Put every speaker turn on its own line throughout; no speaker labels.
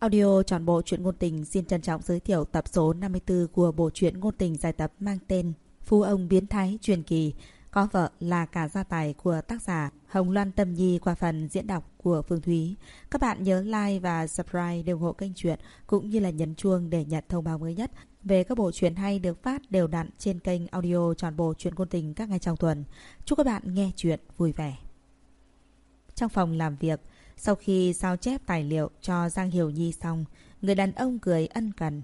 Audio tròn bộ truyện ngôn tình xin trân trọng giới thiệu tập số 54 của bộ truyện ngôn tình dài tập mang tên Phu ông biến thái truyền kỳ, có vợ là cả gia tài của tác giả Hồng Loan Tâm Nhi qua phần diễn đọc của Phương Thúy. Các bạn nhớ like và subscribe để ủng hộ kênh truyện cũng như là nhấn chuông để nhận thông báo mới nhất về các bộ truyện hay được phát đều đặn trên kênh audio tròn bộ truyện ngôn tình các ngày trong tuần. Chúc các bạn nghe truyện vui vẻ. Trong phòng làm việc, sau khi sao chép tài liệu cho Giang Hiểu Nhi xong, người đàn ông cười ân cần.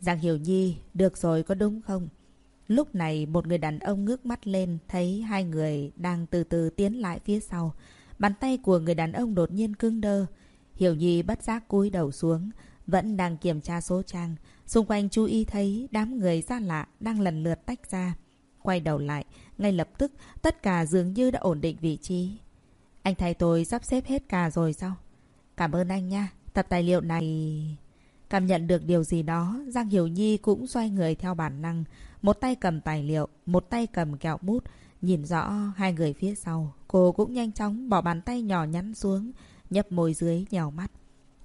Giang Hiểu Nhi, được rồi có đúng không? Lúc này một người đàn ông ngước mắt lên thấy hai người đang từ từ tiến lại phía sau. Bàn tay của người đàn ông đột nhiên cứng đơ. Hiểu Nhi bất giác cúi đầu xuống, vẫn đang kiểm tra số trang. Xung quanh chú ý thấy đám người xa lạ đang lần lượt tách ra. Quay đầu lại, ngay lập tức tất cả dường như đã ổn định vị trí. Anh thầy tôi sắp xếp hết cả rồi sao? Cảm ơn anh nha. Tập tài liệu này... Cảm nhận được điều gì đó, Giang Hiểu Nhi cũng xoay người theo bản năng. Một tay cầm tài liệu, một tay cầm kẹo bút. Nhìn rõ hai người phía sau, cô cũng nhanh chóng bỏ bàn tay nhỏ nhắn xuống, nhấp môi dưới nhèo mắt.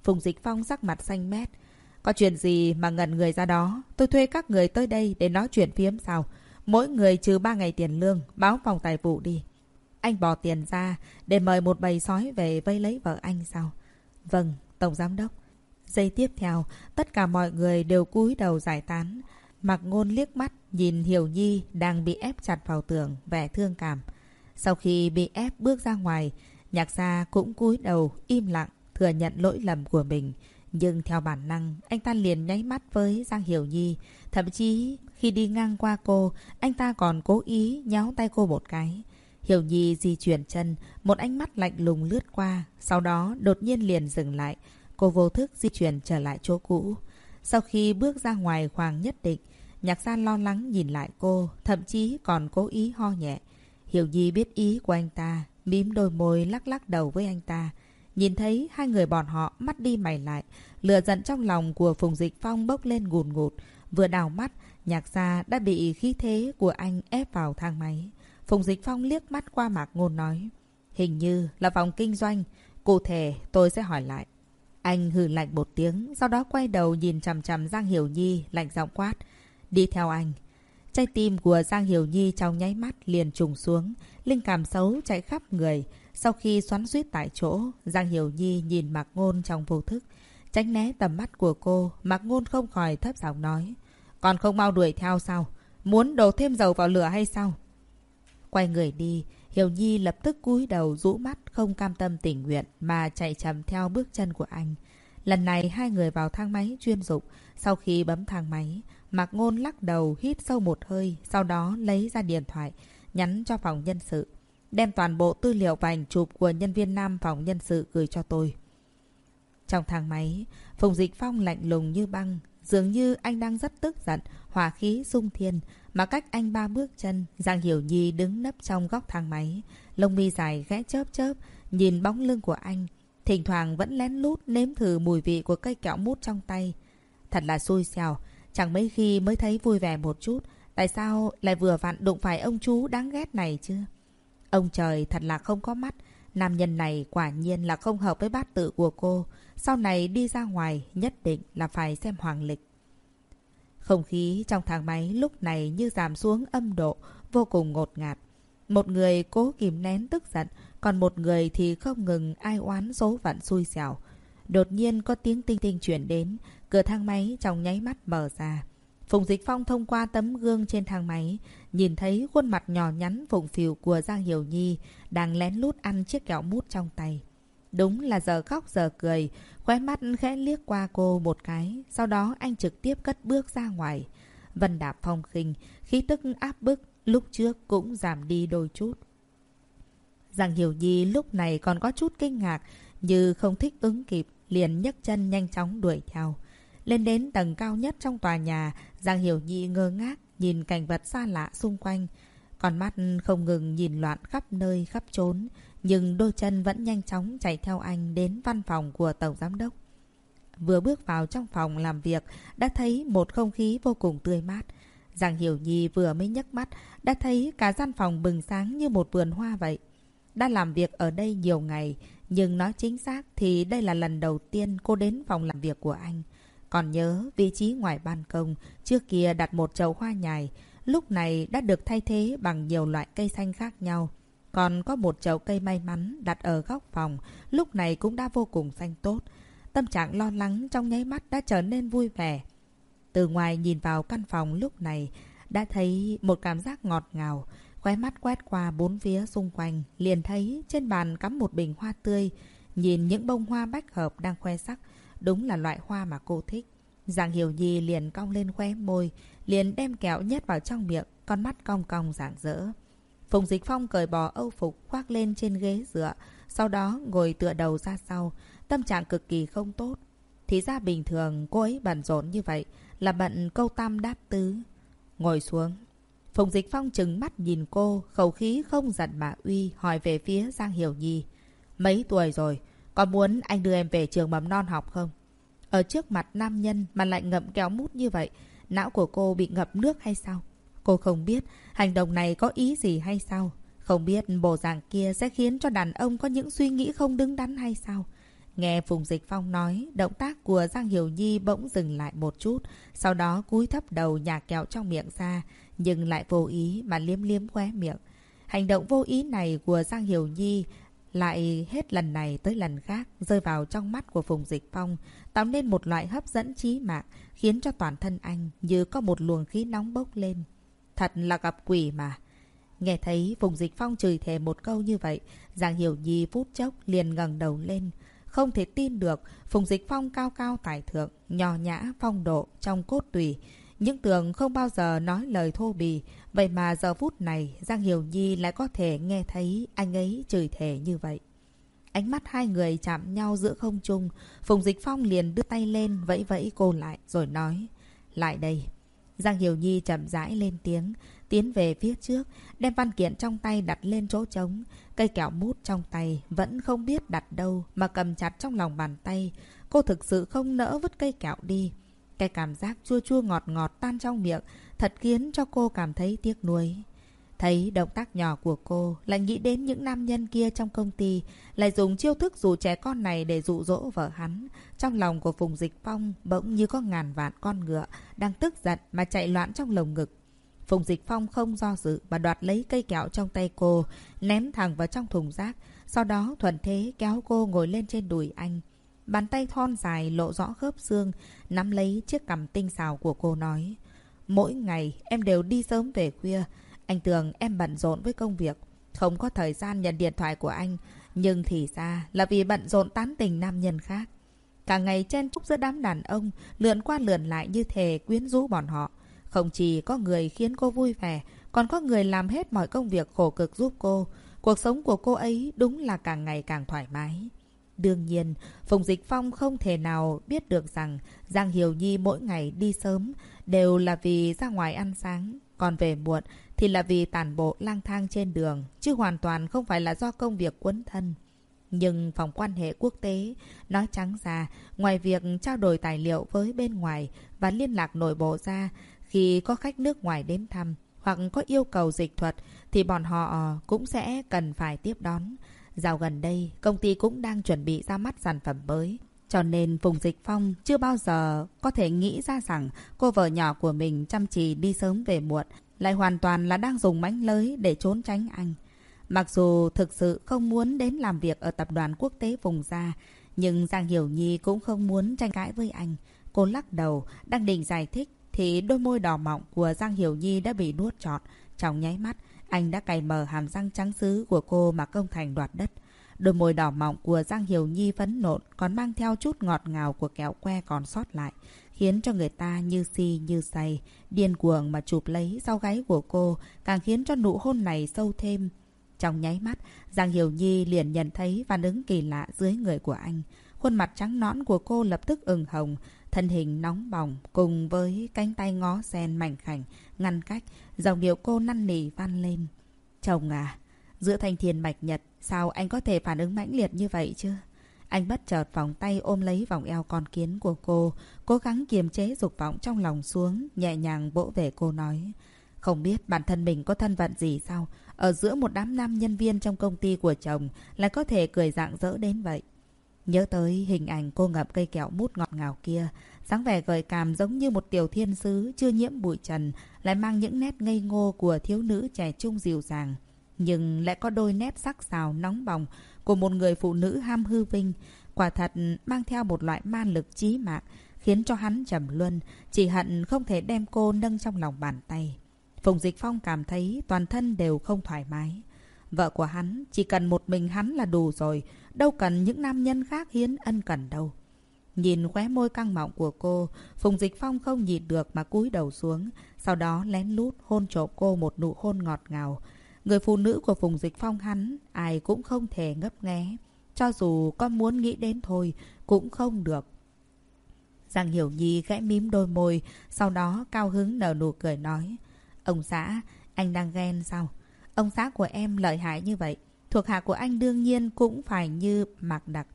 Phùng Dịch Phong sắc mặt xanh mét. Có chuyện gì mà ngẩn người ra đó? Tôi thuê các người tới đây để nói chuyện phiếm sao? Mỗi người trừ ba ngày tiền lương, báo phòng tài vụ đi. Anh bỏ tiền ra để mời một bầy sói về vây lấy vợ anh sao? Vâng, Tổng Giám Đốc. Giây tiếp theo, tất cả mọi người đều cúi đầu giải tán. Mặc ngôn liếc mắt, nhìn Hiểu Nhi đang bị ép chặt vào tường, vẻ thương cảm. Sau khi bị ép bước ra ngoài, nhạc gia cũng cúi đầu, im lặng, thừa nhận lỗi lầm của mình. Nhưng theo bản năng, anh ta liền nháy mắt với Giang Hiểu Nhi. Thậm chí, khi đi ngang qua cô, anh ta còn cố ý nhéo tay cô một cái. Hiểu Nhi di chuyển chân, một ánh mắt lạnh lùng lướt qua, sau đó đột nhiên liền dừng lại. Cô vô thức di chuyển trở lại chỗ cũ. Sau khi bước ra ngoài khoảng nhất định, nhạc gia lo lắng nhìn lại cô, thậm chí còn cố ý ho nhẹ. Hiểu Nhi biết ý của anh ta, mím đôi môi lắc lắc đầu với anh ta. Nhìn thấy hai người bọn họ mắt đi mày lại, lửa giận trong lòng của Phùng Dịch Phong bốc lên ngùn ngụt. Vừa đào mắt, nhạc gia đã bị khí thế của anh ép vào thang máy. Phùng Dịch Phong liếc mắt qua Mạc Ngôn nói. Hình như là phòng kinh doanh. Cụ thể tôi sẽ hỏi lại. Anh hừ lạnh một tiếng, sau đó quay đầu nhìn chằm chằm Giang Hiểu Nhi, lạnh giọng quát. Đi theo anh. Trái tim của Giang Hiểu Nhi trong nháy mắt liền trùng xuống, linh cảm xấu chạy khắp người. Sau khi xoắn suýt tại chỗ, Giang Hiểu Nhi nhìn Mạc Ngôn trong vô thức. Tránh né tầm mắt của cô, Mạc Ngôn không khỏi thấp giọng nói. Còn không mau đuổi theo sao? Muốn đổ thêm dầu vào lửa hay sao? Quay người đi, Hiểu Nhi lập tức cúi đầu rũ mắt không cam tâm tình nguyện mà chạy chậm theo bước chân của anh. Lần này hai người vào thang máy chuyên dụng. Sau khi bấm thang máy, Mạc Ngôn lắc đầu hít sâu một hơi, sau đó lấy ra điện thoại, nhắn cho phòng nhân sự. Đem toàn bộ tư liệu và ảnh chụp của nhân viên nam phòng nhân sự gửi cho tôi. Trong thang máy, Phùng Dịch Phong lạnh lùng như băng. Dường như anh đang rất tức giận, hỏa khí sung thiên. Mà cách anh ba bước chân, Giang Hiểu Nhi đứng nấp trong góc thang máy. Lông mi dài ghé chớp chớp, nhìn bóng lưng của anh. Thỉnh thoảng vẫn lén lút nếm thử mùi vị của cây kẹo mút trong tay. Thật là xui xẻo, chẳng mấy khi mới thấy vui vẻ một chút. Tại sao lại vừa vặn đụng phải ông chú đáng ghét này chứ? Ông trời thật là không có mắt. Nam nhân này quả nhiên là không hợp với bát tự của cô. Sau này đi ra ngoài nhất định là phải xem hoàng lịch. Không khí trong thang máy lúc này như giảm xuống âm độ, vô cùng ngột ngạt. Một người cố kìm nén tức giận, còn một người thì không ngừng ai oán số phận xui xẻo. Đột nhiên có tiếng tinh tinh chuyển đến, cửa thang máy trong nháy mắt mở ra. Phùng Dịch Phong thông qua tấm gương trên thang máy, nhìn thấy khuôn mặt nhỏ nhắn phụng phiều của Giang Hiểu Nhi đang lén lút ăn chiếc kẹo mút trong tay. Đúng là giờ khóc giờ cười, khóe mắt khẽ liếc qua cô một cái, sau đó anh trực tiếp cất bước ra ngoài. Vân đạp phong khinh, khí tức áp bức, lúc trước cũng giảm đi đôi chút. Giang Hiểu Nhi lúc này còn có chút kinh ngạc, như không thích ứng kịp, liền nhấc chân nhanh chóng đuổi theo. Lên đến tầng cao nhất trong tòa nhà, Giang Hiểu Nhi ngơ ngác, nhìn cảnh vật xa lạ xung quanh. Còn mắt không ngừng nhìn loạn khắp nơi khắp trốn, nhưng đôi chân vẫn nhanh chóng chạy theo anh đến văn phòng của Tổng Giám Đốc. Vừa bước vào trong phòng làm việc, đã thấy một không khí vô cùng tươi mát. Giang Hiểu Nhi vừa mới nhấc mắt, đã thấy cả gian phòng bừng sáng như một vườn hoa vậy. đã làm việc ở đây nhiều ngày, nhưng nói chính xác thì đây là lần đầu tiên cô đến phòng làm việc của anh. Còn nhớ vị trí ngoài ban công, trước kia đặt một chậu hoa nhài, lúc này đã được thay thế bằng nhiều loại cây xanh khác nhau. Còn có một chậu cây may mắn đặt ở góc phòng, lúc này cũng đã vô cùng xanh tốt. Tâm trạng lo lắng trong nháy mắt đã trở nên vui vẻ. Từ ngoài nhìn vào căn phòng lúc này, đã thấy một cảm giác ngọt ngào. Khóe mắt quét qua bốn phía xung quanh, liền thấy trên bàn cắm một bình hoa tươi. Nhìn những bông hoa bách hợp đang khoe sắc, đúng là loại hoa mà cô thích. Giang Hiểu Nhi liền cong lên khóe môi, liền đem kẹo nhét vào trong miệng, con mắt cong cong rạng rỡ. Phùng Dịch Phong cởi bỏ âu phục khoác lên trên ghế dựa, sau đó ngồi tựa đầu ra sau, tâm trạng cực kỳ không tốt. Thì ra bình thường cô ấy bận rộn như vậy là bận câu tam đáp tứ. Ngồi xuống. Phùng Dịch Phong trừng mắt nhìn cô, khẩu khí không giận mà uy, hỏi về phía Giang Hiểu Nhi. Mấy tuổi rồi, có muốn anh đưa em về trường mầm non học không? Ở trước mặt nam nhân mà lại ngậm kéo mút như vậy, não của cô bị ngập nước hay sao? Cô không biết hành động này có ý gì hay sao? Không biết bộ dạng kia sẽ khiến cho đàn ông có những suy nghĩ không đứng đắn hay sao? Nghe Phùng Dịch Phong nói, động tác của Giang Hiểu Nhi bỗng dừng lại một chút, sau đó cúi thấp đầu nhà kẹo trong miệng ra, nhưng lại vô ý mà liếm liếm khóe miệng. Hành động vô ý này của Giang Hiểu Nhi lại hết lần này tới lần khác rơi vào trong mắt của Phùng Dịch Phong, tạo nên một loại hấp dẫn trí mạng, khiến cho toàn thân anh như có một luồng khí nóng bốc lên. Thật là gặp quỷ mà. Nghe thấy Phùng Dịch Phong chửi thề một câu như vậy, Giang Hiểu Nhi phút chốc liền ngẩng đầu lên. Không thể tin được, Phùng Dịch Phong cao cao tài thượng, nhỏ nhã, phong độ trong cốt tùy. Những tường không bao giờ nói lời thô bì, vậy mà giờ phút này Giang Hiểu Nhi lại có thể nghe thấy anh ấy chửi thề như vậy. Ánh mắt hai người chạm nhau giữa không trung, Phùng Dịch Phong liền đưa tay lên vẫy vẫy cô lại rồi nói, lại đây. Giang Hiểu Nhi chậm rãi lên tiếng, tiến về phía trước, đem văn kiện trong tay đặt lên chỗ trống. Cây kẹo mút trong tay vẫn không biết đặt đâu mà cầm chặt trong lòng bàn tay. Cô thực sự không nỡ vứt cây kẹo đi. Cái cảm giác chua chua ngọt ngọt tan trong miệng thật khiến cho cô cảm thấy tiếc nuối. Thấy động tác nhỏ của cô, lại nghĩ đến những nam nhân kia trong công ty, lại dùng chiêu thức dụ trẻ con này để dụ dỗ vợ hắn. Trong lòng của Phùng Dịch Phong bỗng như có ngàn vạn con ngựa, đang tức giận mà chạy loạn trong lồng ngực. Phùng Dịch Phong không do dự mà đoạt lấy cây kẹo trong tay cô, ném thẳng vào trong thùng rác. Sau đó thuần thế kéo cô ngồi lên trên đùi anh. Bàn tay thon dài lộ rõ khớp xương, nắm lấy chiếc cằm tinh xào của cô nói. Mỗi ngày em đều đi sớm về khuya. Anh tưởng em bận rộn với công việc, không có thời gian nhận điện thoại của anh. Nhưng thì ra là vì bận rộn tán tình nam nhân khác. Cả ngày chen chúc giữa đám đàn ông, lượn qua lượn lại như thể quyến rũ bọn họ. Không chỉ có người khiến cô vui vẻ, còn có người làm hết mọi công việc khổ cực giúp cô. Cuộc sống của cô ấy đúng là càng ngày càng thoải mái. Đương nhiên, Phùng Dịch Phong không thể nào biết được rằng Giang Hiểu Nhi mỗi ngày đi sớm đều là vì ra ngoài ăn sáng, còn về muộn thì là vì tản bộ lang thang trên đường, chứ hoàn toàn không phải là do công việc quấn thân. Nhưng phòng quan hệ quốc tế, nói trắng ra, ngoài việc trao đổi tài liệu với bên ngoài và liên lạc nội bộ ra, khi có khách nước ngoài đến thăm hoặc có yêu cầu dịch thuật thì bọn họ cũng sẽ cần phải tiếp đón. Dạo gần đây, công ty cũng đang chuẩn bị ra mắt sản phẩm mới. Cho nên Phùng Dịch Phong chưa bao giờ có thể nghĩ ra rằng cô vợ nhỏ của mình chăm chỉ đi sớm về muộn lại hoàn toàn là đang dùng mánh lới để trốn tránh anh. Mặc dù thực sự không muốn đến làm việc ở tập đoàn quốc tế vùng ra, nhưng Giang Hiểu Nhi cũng không muốn tranh cãi với anh. Cô lắc đầu, đang định giải thích thì đôi môi đỏ mọng của Giang Hiểu Nhi đã bị nuốt trọt. Trong nháy mắt, anh đã cày mở hàm răng trắng xứ của cô mà công thành đoạt đất. Đôi môi đỏ mọng của Giang Hiểu Nhi phấn nộn còn mang theo chút ngọt ngào của kẹo que còn sót lại, khiến cho người ta như si như say, điên cuồng mà chụp lấy sau gáy của cô, càng khiến cho nụ hôn này sâu thêm. Trong nháy mắt, Giang Hiểu Nhi liền nhận thấy phản ứng kỳ lạ dưới người của anh. Khuôn mặt trắng nõn của cô lập tức ửng hồng, thân hình nóng bỏng cùng với cánh tay ngó sen mảnh khảnh, ngăn cách, dòng điệu cô năn nỉ van lên. Chồng à, giữa thanh thiên bạch nhật, sao anh có thể phản ứng mãnh liệt như vậy chứ? Anh bất chợt vòng tay ôm lấy vòng eo con kiến của cô, cố gắng kiềm chế dục vọng trong lòng xuống, nhẹ nhàng vỗ về cô nói. Không biết bản thân mình có thân phận gì sao? ở giữa một đám nam nhân viên trong công ty của chồng lại có thể cười rạng rỡ đến vậy. Nhớ tới hình ảnh cô ngập cây kẹo mút ngọt ngào kia, dáng vẻ gợi cảm giống như một tiểu thiên sứ chưa nhiễm bụi trần, lại mang những nét ngây ngô của thiếu nữ trẻ trung dịu dàng. Nhưng lại có đôi nét sắc sảo nóng bỏng của một người phụ nữ ham hư vinh, quả thật mang theo một loại man lực chí mạng, khiến cho hắn trầm luân, chỉ hận không thể đem cô nâng trong lòng bàn tay. Phùng Dịch Phong cảm thấy toàn thân đều không thoải mái. Vợ của hắn, chỉ cần một mình hắn là đủ rồi, đâu cần những nam nhân khác hiến ân cần đâu. Nhìn khóe môi căng mọng của cô, Phùng Dịch Phong không nhịn được mà cúi đầu xuống, sau đó lén lút hôn trộm cô một nụ hôn ngọt ngào. Người phụ nữ của Phùng Dịch Phong hắn, ai cũng không thể ngấp nghé. Cho dù có muốn nghĩ đến thôi, cũng không được. Giang Hiểu Nhi gãy mím đôi môi, sau đó cao hứng nở nụ cười nói. Ông xã, anh đang ghen sao? Ông xã của em lợi hại như vậy. Thuộc hạ của anh đương nhiên cũng phải như Mạc Đặc.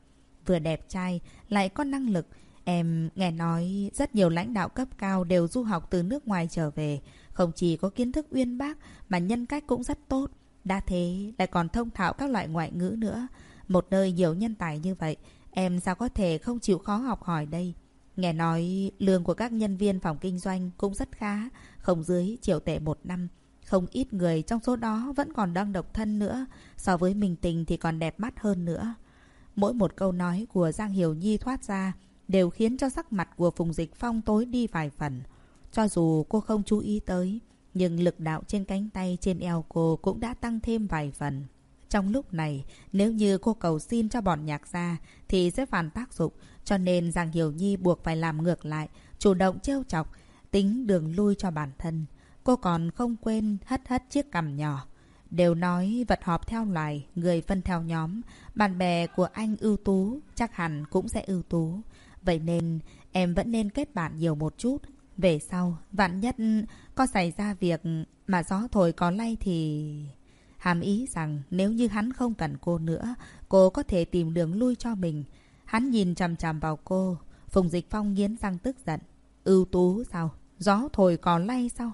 Vừa đẹp trai, lại có năng lực. Em nghe nói rất nhiều lãnh đạo cấp cao đều du học từ nước ngoài trở về. Không chỉ có kiến thức uyên bác mà nhân cách cũng rất tốt. Đã thế lại còn thông thạo các loại ngoại ngữ nữa. Một nơi nhiều nhân tài như vậy, em sao có thể không chịu khó học hỏi đây? Nghe nói lương của các nhân viên phòng kinh doanh cũng rất khá, không dưới triệu tệ một năm. Không ít người trong số đó vẫn còn đang độc thân nữa, so với mình tình thì còn đẹp mắt hơn nữa. Mỗi một câu nói của Giang Hiểu Nhi thoát ra đều khiến cho sắc mặt của Phùng Dịch Phong tối đi vài phần. Cho dù cô không chú ý tới, nhưng lực đạo trên cánh tay trên eo cô cũng đã tăng thêm vài phần. Trong lúc này, nếu như cô cầu xin cho bọn nhạc gia thì sẽ phản tác dụng, cho nên Giang Hiểu Nhi buộc phải làm ngược lại, chủ động trêu chọc, tính đường lui cho bản thân. Cô còn không quên hất hất chiếc cằm nhỏ. Đều nói vật họp theo loài, người phân theo nhóm. Bạn bè của anh ưu tú, chắc hẳn cũng sẽ ưu tú. Vậy nên em vẫn nên kết bạn nhiều một chút. Về sau, vạn nhất có xảy ra việc mà gió thổi có lay thì... Hàm ý rằng nếu như hắn không cần cô nữa, cô có thể tìm đường lui cho mình. Hắn nhìn chằm chằm vào cô. Phùng Dịch Phong nghiến răng tức giận. Ưu tú sao? Gió thổi có lay sao?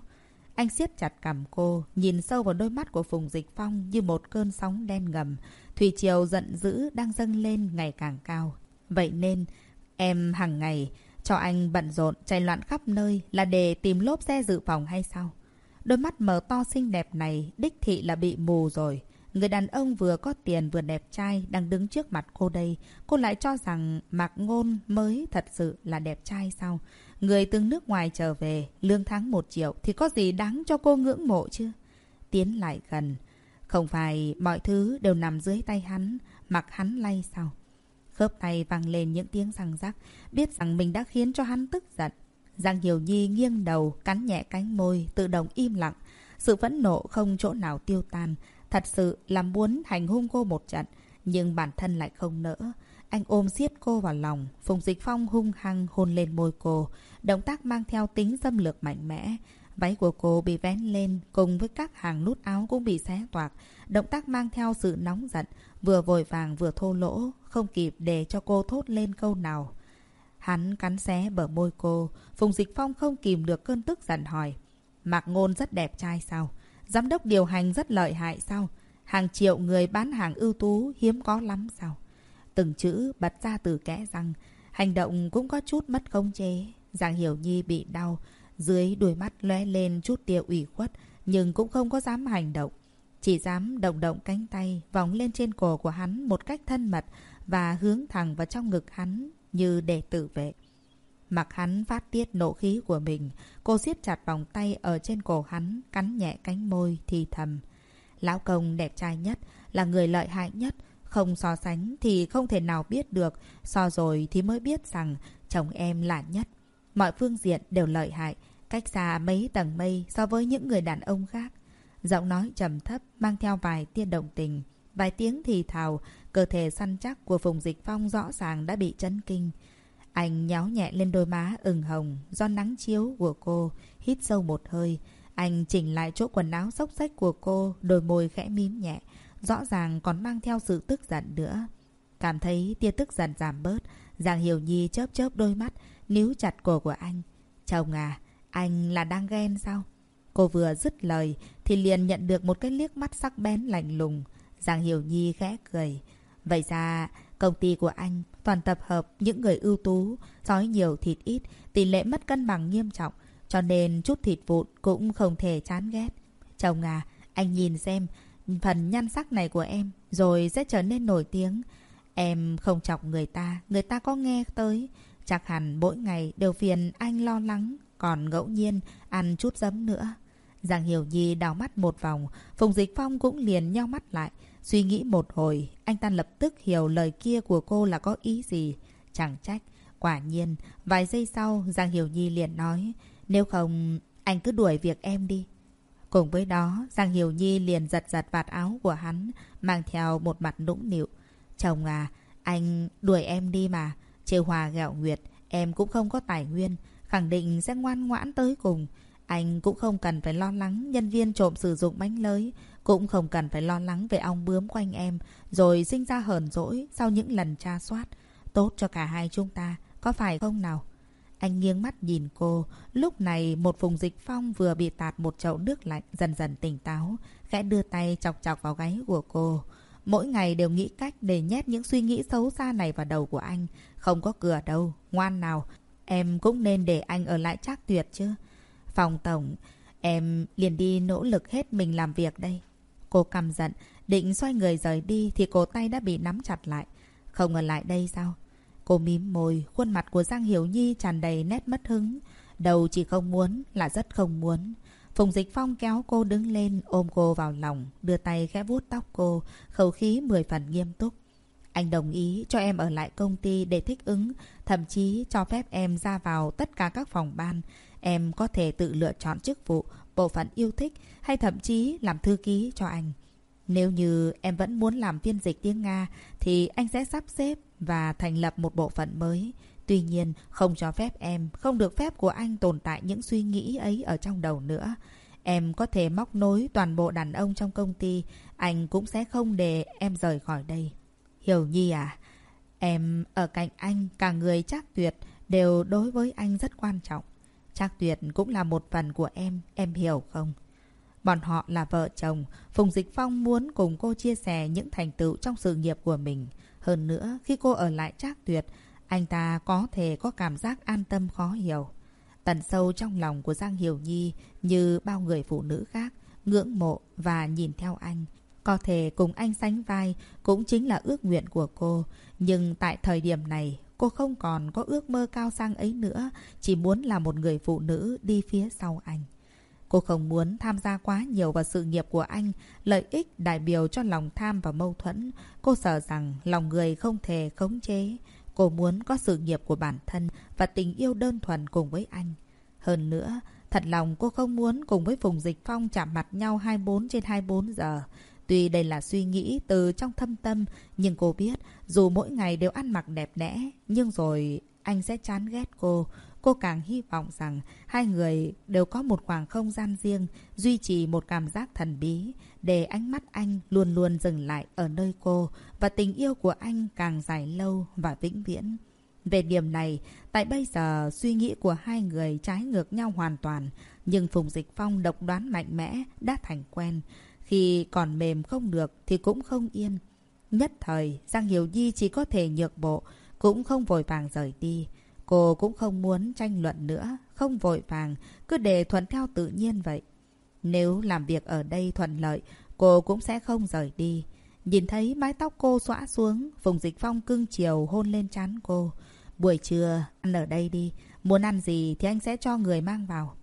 Anh siết chặt cầm cô, nhìn sâu vào đôi mắt của Phùng Dịch Phong như một cơn sóng đen ngầm. Thủy triều giận dữ đang dâng lên ngày càng cao. Vậy nên, em hàng ngày cho anh bận rộn chạy loạn khắp nơi là để tìm lốp xe dự phòng hay sao? Đôi mắt mở to xinh đẹp này đích thị là bị mù rồi. Người đàn ông vừa có tiền vừa đẹp trai đang đứng trước mặt cô đây. Cô lại cho rằng Mạc Ngôn mới thật sự là đẹp trai sao? Người từ nước ngoài trở về, lương tháng một triệu thì có gì đáng cho cô ngưỡng mộ chứ? Tiến lại gần. Không phải mọi thứ đều nằm dưới tay hắn, mặc hắn lay sao? Khớp tay vang lên những tiếng răng rắc, biết rằng mình đã khiến cho hắn tức giận. Giang Hiểu Nhi nghiêng đầu, cắn nhẹ cánh môi, tự động im lặng. Sự phẫn nộ không chỗ nào tiêu tan. Thật sự làm muốn hành hung cô một trận, nhưng bản thân lại không nỡ. Anh ôm siết cô vào lòng, Phùng Dịch Phong hung hăng hôn lên môi cô. Động tác mang theo tính dâm lược mạnh mẽ. Váy của cô bị vén lên, cùng với các hàng nút áo cũng bị xé toạc. Động tác mang theo sự nóng giận, vừa vội vàng vừa thô lỗ, không kịp để cho cô thốt lên câu nào. Hắn cắn xé bờ môi cô, Phùng Dịch Phong không kìm được cơn tức giận hỏi. Mạc Ngôn rất đẹp trai sao? Giám đốc điều hành rất lợi hại sao? Hàng triệu người bán hàng ưu tú hiếm có lắm sao? Từng chữ bật ra từ kẽ răng, hành động cũng có chút mất khống chế. Giang Hiểu Nhi bị đau, dưới đuôi mắt lóe lên chút tia ủy khuất, nhưng cũng không có dám hành động. Chỉ dám động động cánh tay, vòng lên trên cổ của hắn một cách thân mật và hướng thẳng vào trong ngực hắn như để tự vệ. Mặc hắn phát tiết nộ khí của mình, cô siết chặt vòng tay ở trên cổ hắn, cắn nhẹ cánh môi, thì thầm. Lão công đẹp trai nhất, là người lợi hại nhất, không so sánh thì không thể nào biết được, so rồi thì mới biết rằng chồng em là nhất. Mọi phương diện đều lợi hại, cách xa mấy tầng mây so với những người đàn ông khác. Giọng nói trầm thấp mang theo vài tia động tình, vài tiếng thì thào, cơ thể săn chắc của Phùng Dịch Phong rõ ràng đã bị chấn kinh. Anh nháo nhẹ lên đôi má ửng hồng do nắng chiếu của cô, hít sâu một hơi. Anh chỉnh lại chỗ quần áo xốc xách của cô, đôi môi khẽ mím nhẹ, rõ ràng còn mang theo sự tức giận nữa. Cảm thấy tia tức dần giảm bớt, Giang Hiểu Nhi chớp chớp đôi mắt, níu chặt cổ của anh. Chồng à, anh là đang ghen sao? Cô vừa dứt lời thì liền nhận được một cái liếc mắt sắc bén lạnh lùng. Giang Hiểu Nhi khẽ cười. Vậy ra công ty của anh toàn tập hợp những người ưu tú, sói nhiều thịt ít, tỷ lệ mất cân bằng nghiêm trọng. Cho nên chút thịt vụn cũng không thể chán ghét. Chồng à, anh nhìn xem phần nhan sắc này của em rồi sẽ trở nên nổi tiếng. Em không chọc người ta, người ta có nghe tới. Chắc hẳn mỗi ngày đều phiền anh lo lắng, còn ngẫu nhiên ăn chút giấm nữa. Giang Hiểu Nhi đào mắt một vòng, Phùng Dịch Phong cũng liền nhau mắt lại. Suy nghĩ một hồi, anh ta lập tức hiểu lời kia của cô là có ý gì. Chẳng trách, quả nhiên, vài giây sau Giang Hiểu Nhi liền nói, nếu không, anh cứ đuổi việc em đi. Cùng với đó, Giang Hiểu Nhi liền giật giật vạt áo của hắn, mang theo một mặt nũng nịu. Chồng à, anh đuổi em đi mà. Trêu hòa gẹo nguyệt, em cũng không có tài nguyên, khẳng định sẽ ngoan ngoãn tới cùng. Anh cũng không cần phải lo lắng nhân viên trộm sử dụng bánh lới, cũng không cần phải lo lắng về ong bướm quanh em, rồi sinh ra hờn dỗi sau những lần tra soát. Tốt cho cả hai chúng ta, có phải không nào? Anh nghiêng mắt nhìn cô. Lúc này một vùng dịch phong vừa bị tạt một chậu nước lạnh dần dần tỉnh táo. Khẽ đưa tay chọc chọc vào gáy của cô. Mỗi ngày đều nghĩ cách để nhét những suy nghĩ xấu xa này vào đầu của anh. Không có cửa đâu. Ngoan nào. Em cũng nên để anh ở lại chắc tuyệt chứ. Phòng tổng, em liền đi nỗ lực hết mình làm việc đây. Cô căm giận, định xoay người rời đi thì cổ tay đã bị nắm chặt lại. Không ở lại đây sao? Cô mím môi, khuôn mặt của Giang Hiểu Nhi tràn đầy nét mất hứng. Đầu chỉ không muốn là rất không muốn. Phùng Dịch Phong kéo cô đứng lên, ôm cô vào lòng, đưa tay khẽ vuốt tóc cô, khẩu khí mười phần nghiêm túc. Anh đồng ý cho em ở lại công ty để thích ứng, thậm chí cho phép em ra vào tất cả các phòng ban. Em có thể tự lựa chọn chức vụ, bộ phận yêu thích hay thậm chí làm thư ký cho anh. Nếu như em vẫn muốn làm phiên dịch tiếng Nga thì anh sẽ sắp xếp và thành lập một bộ phận mới. Tuy nhiên, không cho phép em, không được phép của anh tồn tại những suy nghĩ ấy ở trong đầu nữa. Em có thể móc nối toàn bộ đàn ông trong công ty, anh cũng sẽ không để em rời khỏi đây. Hiểu Nhi à, em ở cạnh anh, cả người chắc tuyệt, đều đối với anh rất quan trọng. Chắc tuyệt cũng là một phần của em, em hiểu không? Bọn họ là vợ chồng, Phùng Dịch Phong muốn cùng cô chia sẻ những thành tựu trong sự nghiệp của mình. Hơn nữa, khi cô ở lại Trác Tuyệt, anh ta có thể có cảm giác an tâm khó hiểu. Tận sâu trong lòng của Giang Hiểu Nhi như bao người phụ nữ khác, ngưỡng mộ và nhìn theo anh. Có thể cùng anh sánh vai cũng chính là ước nguyện của cô. Nhưng tại thời điểm này, cô không còn có ước mơ cao sang ấy nữa, chỉ muốn là một người phụ nữ đi phía sau anh. Cô không muốn tham gia quá nhiều vào sự nghiệp của anh, lợi ích đại biểu cho lòng tham và mâu thuẫn. Cô sợ rằng lòng người không thể khống chế. Cô muốn có sự nghiệp của bản thân và tình yêu đơn thuần cùng với anh. Hơn nữa, thật lòng cô không muốn cùng với Phùng Dịch Phong chạm mặt nhau 24 trên 24 giờ. Tuy đây là suy nghĩ từ trong thâm tâm, nhưng cô biết dù mỗi ngày đều ăn mặc đẹp đẽ, nhưng rồi anh sẽ chán ghét cô. Cô càng hy vọng rằng hai người đều có một khoảng không gian riêng, duy trì một cảm giác thần bí, để ánh mắt anh luôn luôn dừng lại ở nơi cô và tình yêu của anh càng dài lâu và vĩnh viễn. Về điểm này, tại bây giờ suy nghĩ của hai người trái ngược nhau hoàn toàn, nhưng Phùng Dịch Phong độc đoán mạnh mẽ đã thành quen. Khi còn mềm không được thì cũng không yên. Nhất thời, Giang Hiểu di chỉ có thể nhược bộ, cũng không vội vàng rời đi. Cô cũng không muốn tranh luận nữa, không vội vàng, cứ để thuận theo tự nhiên vậy. Nếu làm việc ở đây thuận lợi, cô cũng sẽ không rời đi. Nhìn thấy mái tóc cô xõa xuống, Phùng Dịch Phong cưng chiều hôn lên trán cô. Buổi trưa, ăn ở đây đi. Muốn ăn gì thì anh sẽ cho người mang vào.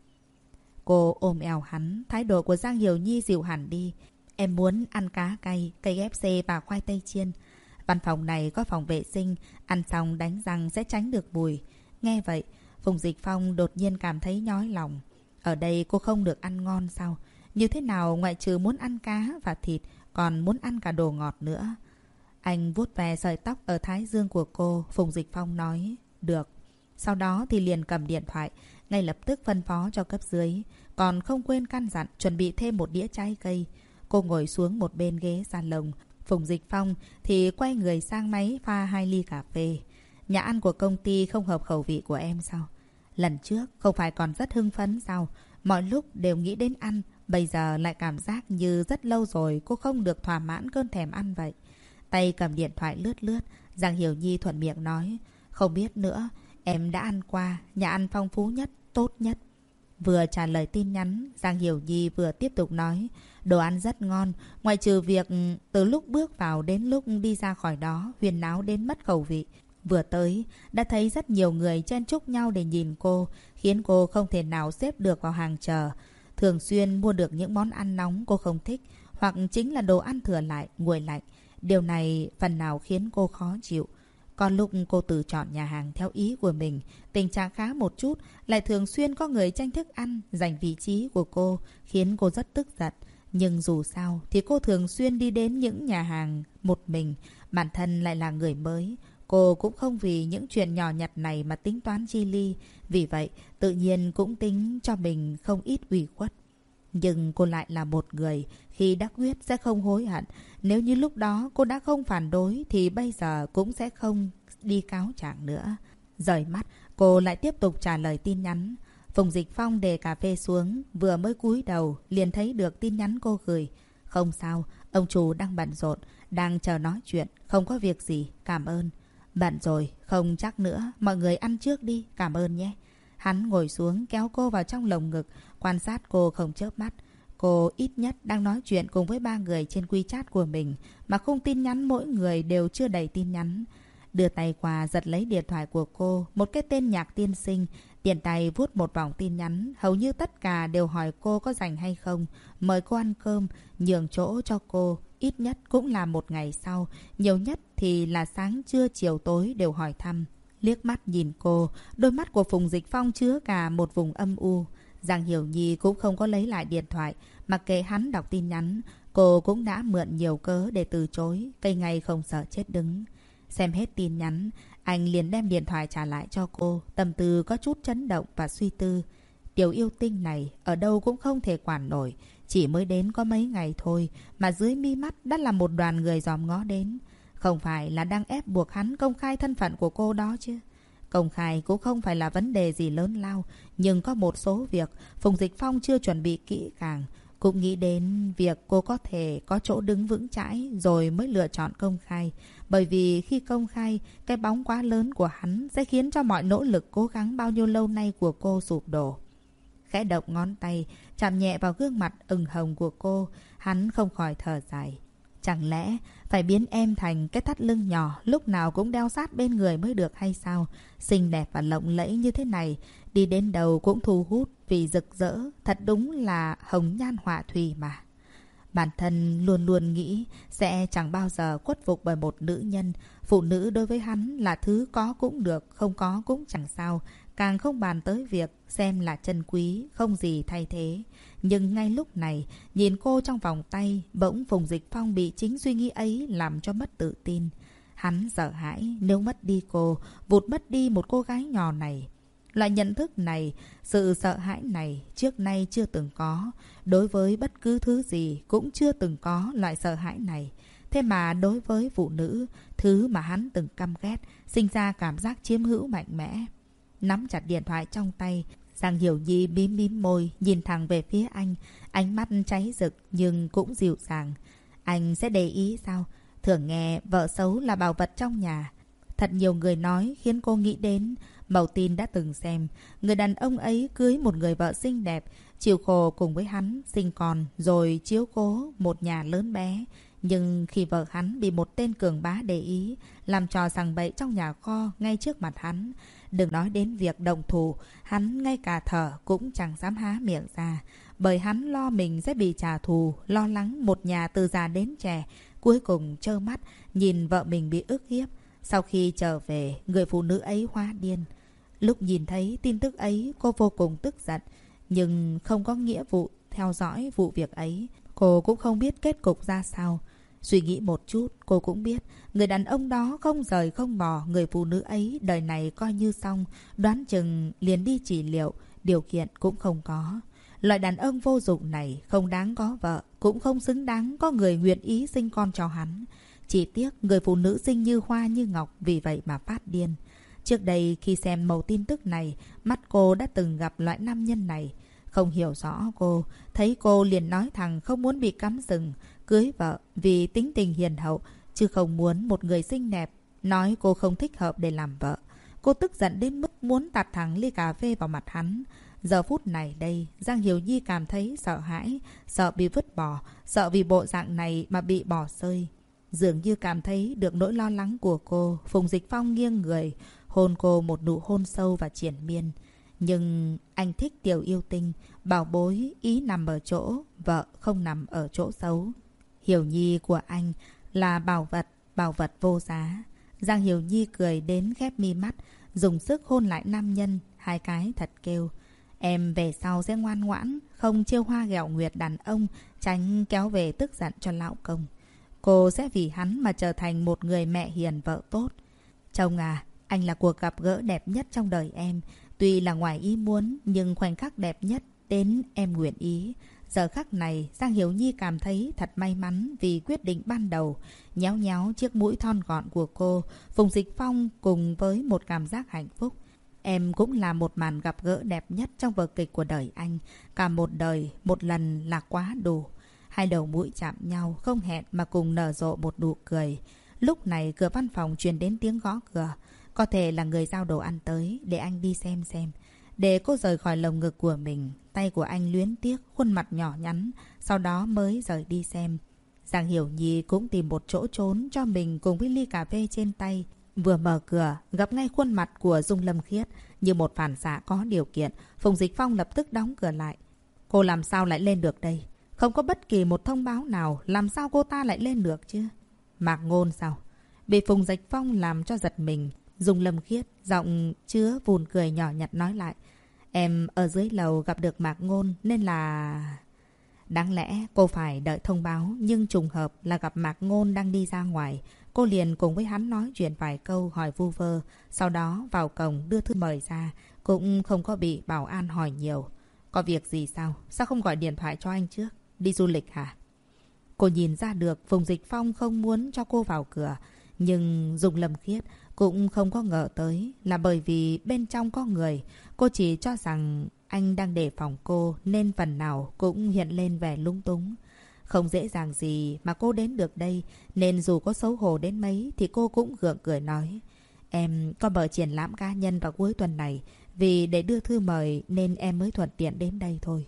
Cô ôm eo hắn, thái độ của Giang Hiểu Nhi dịu hẳn đi. Em muốn ăn cá cay, cây FC và khoai tây chiên. Văn phòng này có phòng vệ sinh, ăn xong đánh răng sẽ tránh được mùi. Nghe vậy, Phùng Dịch Phong đột nhiên cảm thấy nhói lòng. Ở đây cô không được ăn ngon sao? Như thế nào ngoại trừ muốn ăn cá và thịt, còn muốn ăn cả đồ ngọt nữa? Anh vuốt về sợi tóc ở thái dương của cô, Phùng Dịch Phong nói, được. Sau đó thì liền cầm điện thoại, ngay lập tức phân phó cho cấp dưới. Còn không quên căn dặn chuẩn bị thêm một đĩa trái cây. Cô ngồi xuống một bên ghế salon. Phùng Dịch Phong thì quay người sang máy pha hai ly cà phê. Nhà ăn của công ty không hợp khẩu vị của em sao? Lần trước không phải còn rất hưng phấn sao? Mọi lúc đều nghĩ đến ăn. Bây giờ lại cảm giác như rất lâu rồi cô không được thỏa mãn cơn thèm ăn vậy. Tay cầm điện thoại lướt lướt. Giang Hiểu Nhi thuận miệng nói. Không biết nữa. Em đã ăn qua. Nhà ăn phong phú nhất, tốt nhất. Vừa trả lời tin nhắn, Giang Hiểu Nhi vừa tiếp tục nói. Đồ ăn rất ngon, ngoài trừ việc từ lúc bước vào đến lúc đi ra khỏi đó, huyền náo đến mất khẩu vị. Vừa tới, đã thấy rất nhiều người chen chúc nhau để nhìn cô, khiến cô không thể nào xếp được vào hàng chờ. Thường xuyên mua được những món ăn nóng cô không thích, hoặc chính là đồ ăn thừa lại, nguội lạnh. Điều này phần nào khiến cô khó chịu. Còn lúc cô tự chọn nhà hàng theo ý của mình, tình trạng khá một chút, lại thường xuyên có người tranh thức ăn, giành vị trí của cô, khiến cô rất tức giận. Nhưng dù sao thì cô thường xuyên đi đến những nhà hàng một mình, bản thân lại là người mới. Cô cũng không vì những chuyện nhỏ nhặt này mà tính toán chi ly. Vì vậy, tự nhiên cũng tính cho mình không ít ủy khuất. Nhưng cô lại là một người, khi đã quyết sẽ không hối hận. Nếu như lúc đó cô đã không phản đối thì bây giờ cũng sẽ không đi cáo trạng nữa. Rời mắt, cô lại tiếp tục trả lời tin nhắn. Phùng Dịch Phong đề cà phê xuống, vừa mới cúi đầu, liền thấy được tin nhắn cô gửi. Không sao, ông chủ đang bận rộn, đang chờ nói chuyện, không có việc gì, cảm ơn. Bận rồi, không chắc nữa, mọi người ăn trước đi, cảm ơn nhé. Hắn ngồi xuống kéo cô vào trong lồng ngực, quan sát cô không chớp mắt. Cô ít nhất đang nói chuyện cùng với ba người trên quy chat của mình, mà không tin nhắn mỗi người đều chưa đầy tin nhắn. Đưa tay qua giật lấy điện thoại của cô, một cái tên nhạc tiên sinh, tiền tay vuốt một vòng tin nhắn, hầu như tất cả đều hỏi cô có rảnh hay không, mời cô ăn cơm, nhường chỗ cho cô, ít nhất cũng là một ngày sau, nhiều nhất thì là sáng trưa chiều tối đều hỏi thăm. Liếc mắt nhìn cô, đôi mắt của Phùng Dịch Phong chứa cả một vùng âm u. Giang Hiểu Nhi cũng không có lấy lại điện thoại, mặc kệ hắn đọc tin nhắn, cô cũng đã mượn nhiều cớ để từ chối, cây ngay không sợ chết đứng. Xem hết tin nhắn, anh liền đem điện thoại trả lại cho cô, tâm tư có chút chấn động và suy tư. tiểu yêu tinh này ở đâu cũng không thể quản nổi, chỉ mới đến có mấy ngày thôi mà dưới mi mắt đã là một đoàn người dòm ngó đến. Không phải là đang ép buộc hắn công khai thân phận của cô đó chứ. Công khai cũng không phải là vấn đề gì lớn lao, nhưng có một số việc Phùng Dịch Phong chưa chuẩn bị kỹ càng. Cũng nghĩ đến việc cô có thể có chỗ đứng vững chãi rồi mới lựa chọn công khai. Bởi vì khi công khai, cái bóng quá lớn của hắn sẽ khiến cho mọi nỗ lực cố gắng bao nhiêu lâu nay của cô sụp đổ. Khẽ động ngón tay, chạm nhẹ vào gương mặt ửng hồng của cô, hắn không khỏi thở dài. Chẳng lẽ phải biến em thành cái thắt lưng nhỏ lúc nào cũng đeo sát bên người mới được hay sao? Xinh đẹp và lộng lẫy như thế này, đi đến đầu cũng thu hút vì rực rỡ, thật đúng là hồng nhan họa thủy mà. Bản thân luôn luôn nghĩ sẽ chẳng bao giờ khuất phục bởi một nữ nhân. Phụ nữ đối với hắn là thứ có cũng được, không có cũng chẳng sao. Càng không bàn tới việc xem là chân quý, không gì thay thế. Nhưng ngay lúc này, nhìn cô trong vòng tay, bỗng Phùng Dịch Phong bị chính suy nghĩ ấy làm cho mất tự tin. Hắn sợ hãi nếu mất đi cô, vụt mất đi một cô gái nhỏ này. Loại nhận thức này, sự sợ hãi này trước nay chưa từng có. Đối với bất cứ thứ gì cũng chưa từng có loại sợ hãi này. Thế mà đối với phụ nữ, thứ mà hắn từng căm ghét, sinh ra cảm giác chiếm hữu mạnh mẽ. Nắm chặt điện thoại trong tay, Giang Hiểu Nhi bím bím môi, nhìn thẳng về phía anh. Ánh mắt cháy rực nhưng cũng dịu dàng. Anh sẽ để ý sao? Thường nghe vợ xấu là bảo vật trong nhà. Thật nhiều người nói khiến cô nghĩ đến Màu tin đã từng xem, người đàn ông ấy cưới một người vợ xinh đẹp, chịu khổ cùng với hắn, sinh con, rồi chiếu cố một nhà lớn bé. Nhưng khi vợ hắn bị một tên cường bá để ý, làm trò sằng bậy trong nhà kho ngay trước mặt hắn, đừng nói đến việc đồng thủ, hắn ngay cả thở cũng chẳng dám há miệng ra. Bởi hắn lo mình sẽ bị trả thù, lo lắng một nhà từ già đến trẻ, cuối cùng trơ mắt nhìn vợ mình bị ức hiếp. Sau khi trở về, người phụ nữ ấy hoa điên. Lúc nhìn thấy tin tức ấy, cô vô cùng tức giận, nhưng không có nghĩa vụ theo dõi vụ việc ấy. Cô cũng không biết kết cục ra sao. Suy nghĩ một chút, cô cũng biết người đàn ông đó không rời không bỏ người phụ nữ ấy đời này coi như xong, đoán chừng liền đi trị liệu, điều kiện cũng không có. Loại đàn ông vô dụng này không đáng có vợ, cũng không xứng đáng có người nguyện ý sinh con cho hắn. Chỉ tiếc người phụ nữ sinh như hoa như ngọc vì vậy mà phát điên. Trước đây khi xem màu tin tức này, mắt cô đã từng gặp loại nam nhân này. Không hiểu rõ cô, thấy cô liền nói thẳng không muốn bị cắm rừng cưới vợ vì tính tình hiền hậu, chứ không muốn một người xinh đẹp, nói cô không thích hợp để làm vợ. Cô tức giận đến mức muốn tạt thẳng ly cà phê vào mặt hắn. Giờ phút này đây, Giang Hiểu Nhi cảm thấy sợ hãi, sợ bị vứt bỏ, sợ vì bộ dạng này mà bị bỏ rơi. Dường như cảm thấy được nỗi lo lắng của cô, Phùng Dịch Phong nghiêng người, hôn cô một nụ hôn sâu và triển miên. Nhưng anh thích tiểu yêu tinh, bảo bối ý nằm ở chỗ, vợ không nằm ở chỗ xấu. Hiểu Nhi của anh là bảo vật, bảo vật vô giá. Giang Hiểu Nhi cười đến khép mi mắt, dùng sức hôn lại nam nhân, hai cái thật kêu. Em về sau sẽ ngoan ngoãn, không chiêu hoa ghẹo nguyệt đàn ông, tránh kéo về tức giận cho lão công. Cô sẽ vì hắn mà trở thành một người mẹ hiền vợ tốt. Chồng à, anh là cuộc gặp gỡ đẹp nhất trong đời em. Tuy là ngoài ý muốn, nhưng khoảnh khắc đẹp nhất đến em nguyện ý. Giờ khắc này, Giang Hiểu Nhi cảm thấy thật may mắn vì quyết định ban đầu. Nhéo nhéo chiếc mũi thon gọn của cô, Phùng Dịch Phong cùng với một cảm giác hạnh phúc. Em cũng là một màn gặp gỡ đẹp nhất trong vở kịch của đời anh. Cả một đời, một lần là quá đủ. Hai đầu mũi chạm nhau, không hẹn mà cùng nở rộ một nụ cười. Lúc này cửa văn phòng truyền đến tiếng gõ cửa. Có thể là người giao đồ ăn tới, để anh đi xem xem. Để cô rời khỏi lồng ngực của mình, tay của anh luyến tiếc, khuôn mặt nhỏ nhắn, sau đó mới rời đi xem. Giang Hiểu Nhi cũng tìm một chỗ trốn cho mình cùng với ly cà phê trên tay. Vừa mở cửa, gặp ngay khuôn mặt của Dung Lâm Khiết. Như một phản xạ có điều kiện, Phùng Dịch Phong lập tức đóng cửa lại. Cô làm sao lại lên được đây? Không có bất kỳ một thông báo nào, làm sao cô ta lại lên được chứ? Mạc Ngôn sao? Bị Phùng Dịch Phong làm cho giật mình. Dung Lâm Khiết, giọng chứa vùn cười nhỏ nhặt nói lại. Em ở dưới lầu gặp được Mạc Ngôn nên là... Đáng lẽ cô phải đợi thông báo nhưng trùng hợp là gặp Mạc Ngôn đang đi ra ngoài. Cô liền cùng với hắn nói chuyện vài câu hỏi vu vơ. Sau đó vào cổng đưa thư mời ra. Cũng không có bị bảo an hỏi nhiều. Có việc gì sao? Sao không gọi điện thoại cho anh trước? Đi du lịch hả? Cô nhìn ra được Phùng Dịch Phong không muốn cho cô vào cửa. Nhưng dùng lầm khiết cũng không có ngờ tới là bởi vì bên trong có người. Cô chỉ cho rằng anh đang đề phòng cô nên phần nào cũng hiện lên vẻ lung túng. Không dễ dàng gì mà cô đến được đây, nên dù có xấu hổ đến mấy thì cô cũng gượng cười nói. Em có mở triển lãm cá nhân vào cuối tuần này, vì để đưa thư mời nên em mới thuận tiện đến đây thôi.